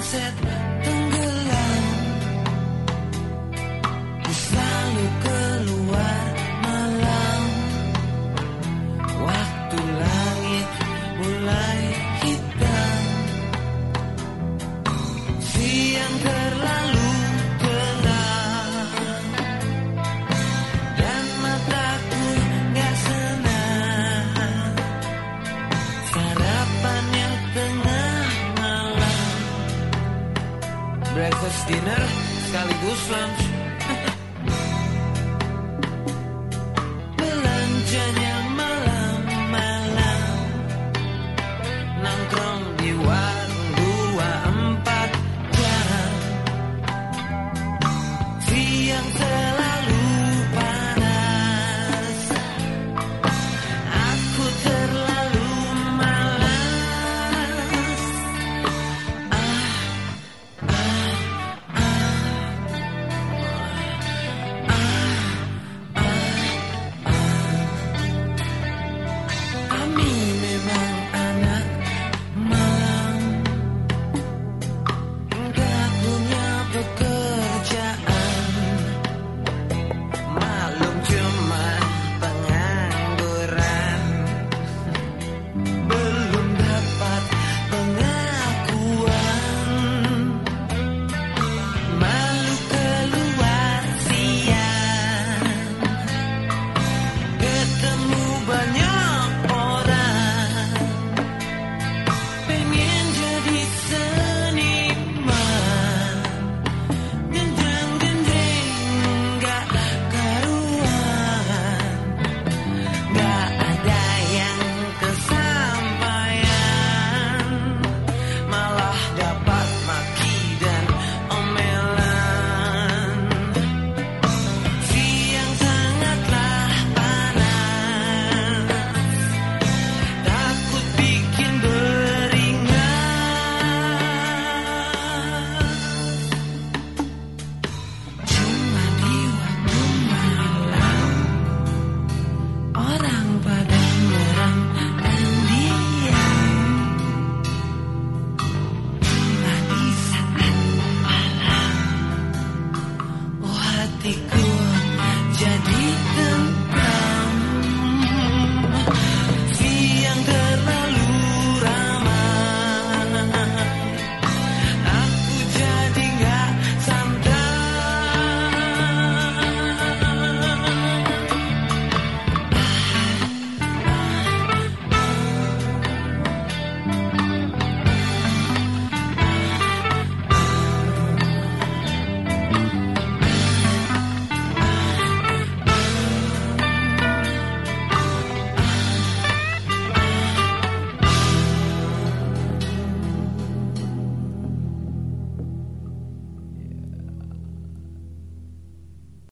sunset tenggelam. Ku selalu keluar malam. Waktu langit mulai hitam. breakfast dinner sekaligus lunch. Belanjanya malam-malam nongkrong di warung dua empat jam. Siang ter